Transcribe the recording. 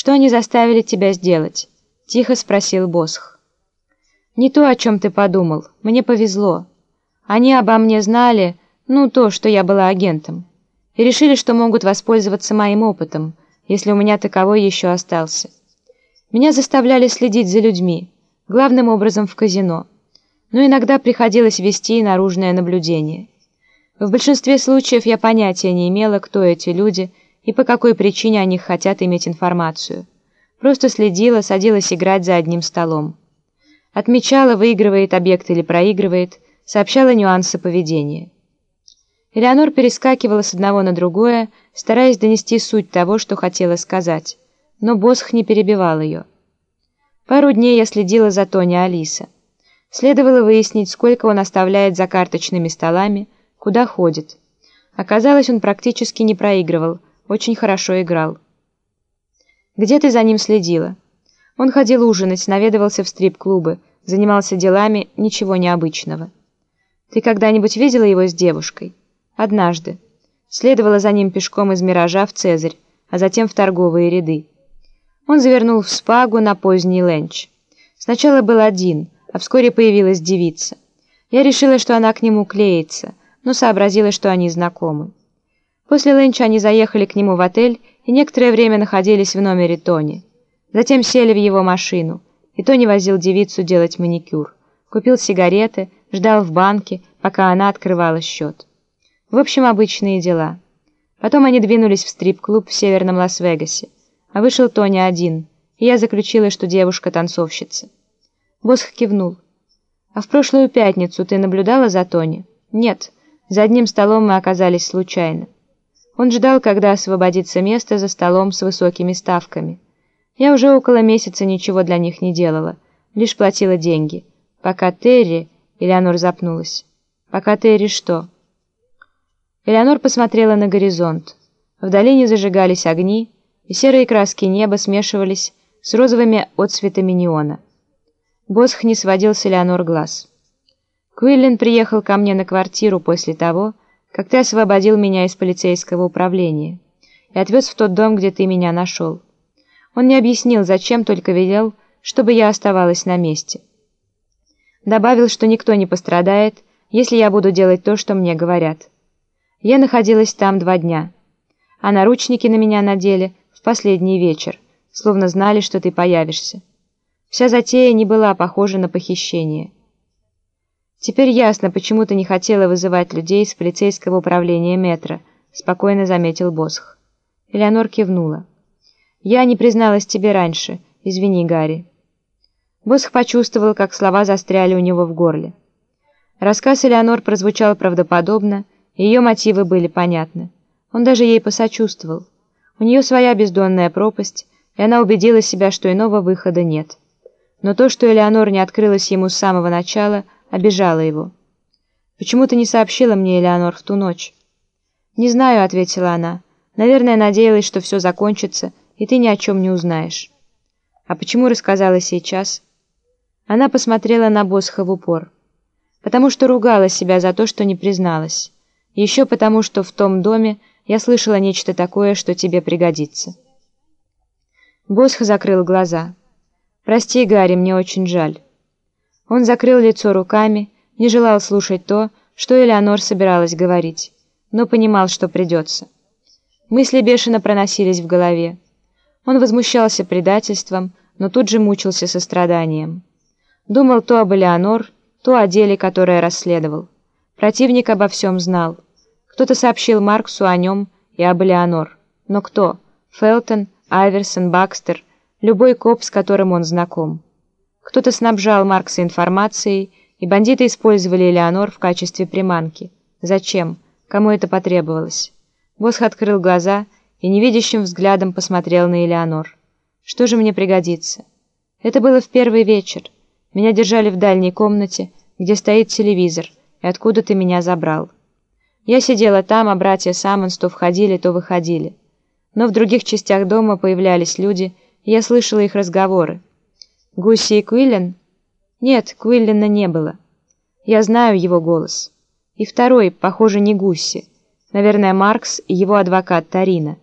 «Что они заставили тебя сделать?» — тихо спросил Босх. «Не то, о чем ты подумал. Мне повезло. Они обо мне знали, ну, то, что я была агентом, и решили, что могут воспользоваться моим опытом, если у меня таковой еще остался. Меня заставляли следить за людьми, главным образом в казино, но иногда приходилось вести и наружное наблюдение. В большинстве случаев я понятия не имела, кто эти люди и по какой причине они хотят иметь информацию. Просто следила, садилась играть за одним столом. Отмечала, выигрывает объект или проигрывает, сообщала нюансы поведения. Элеонор перескакивала с одного на другое, стараясь донести суть того, что хотела сказать, но Босх не перебивал ее. Пару дней я следила за Тони Алиса. Следовало выяснить, сколько он оставляет за карточными столами, куда ходит. Оказалось, он практически не проигрывал, очень хорошо играл. «Где ты за ним следила?» Он ходил ужинать, наведывался в стрип-клубы, занимался делами, ничего необычного. «Ты когда-нибудь видела его с девушкой?» Однажды. Следовала за ним пешком из «Миража» в Цезарь, а затем в торговые ряды. Он завернул в спагу на поздний ленч. Сначала был один, а вскоре появилась девица. Я решила, что она к нему клеится, но сообразила, что они знакомы. После ленча они заехали к нему в отель и некоторое время находились в номере Тони. Затем сели в его машину, и Тони возил девицу делать маникюр. Купил сигареты, ждал в банке, пока она открывала счет. В общем, обычные дела. Потом они двинулись в стрип-клуб в северном Лас-Вегасе. А вышел Тони один, и я заключила, что девушка танцовщица. Босх кивнул. «А в прошлую пятницу ты наблюдала за Тони?» «Нет. За одним столом мы оказались случайно. Он ждал, когда освободится место за столом с высокими ставками. Я уже около месяца ничего для них не делала, лишь платила деньги. Пока Терри...» Элеонор запнулась. «Пока Терри что?» Элеонор посмотрела на горизонт. В долине зажигались огни, и серые краски неба смешивались с розовыми отцветами неона. Босх не сводил с Элеонор глаз. «Куиллин приехал ко мне на квартиру после того, как ты освободил меня из полицейского управления и отвез в тот дом, где ты меня нашел. Он не объяснил, зачем, только велел, чтобы я оставалась на месте. Добавил, что никто не пострадает, если я буду делать то, что мне говорят». Я находилась там два дня, а наручники на меня надели в последний вечер, словно знали, что ты появишься. Вся затея не была похожа на похищение. Теперь ясно, почему ты не хотела вызывать людей из полицейского управления метро, спокойно заметил Босх. Элеонор кивнула. Я не призналась тебе раньше, извини, Гарри. Босх почувствовал, как слова застряли у него в горле. Рассказ Элеонор прозвучал правдоподобно, ее мотивы были понятны. Он даже ей посочувствовал. У нее своя бездонная пропасть, и она убедила себя, что иного выхода нет. Но то, что Элеонор не открылась ему с самого начала, обижало его. «Почему ты не сообщила мне, Элеонор, в ту ночь?» «Не знаю», — ответила она. «Наверное, надеялась, что все закончится, и ты ни о чем не узнаешь». «А почему рассказала сейчас?» Она посмотрела на Босха в упор. «Потому что ругала себя за то, что не призналась». Еще потому, что в том доме я слышала нечто такое, что тебе пригодится. Босх закрыл глаза. «Прости, Гарри, мне очень жаль». Он закрыл лицо руками, не желал слушать то, что Элеонор собиралась говорить, но понимал, что придется. Мысли бешено проносились в голове. Он возмущался предательством, но тут же мучился состраданием. Думал то об Элеонор, то о деле, которое расследовал. Противник обо всем знал. Кто-то сообщил Марксу о нем и об Элеонор. Но кто? Фелтон, Айверсон, Бакстер, любой коп, с которым он знаком. Кто-то снабжал Маркса информацией, и бандиты использовали Элеонор в качестве приманки. Зачем? Кому это потребовалось? Босх открыл глаза и невидящим взглядом посмотрел на Элеонор. Что же мне пригодится? Это было в первый вечер. Меня держали в дальней комнате, где стоит телевизор, и откуда ты меня забрал. Я сидела там, а братья Саммонс то входили, то выходили. Но в других частях дома появлялись люди, и я слышала их разговоры. Гусси и Куиллен? Нет, Куиллена не было. Я знаю его голос. И второй, похоже, не Гусси. Наверное, Маркс и его адвокат Тарина.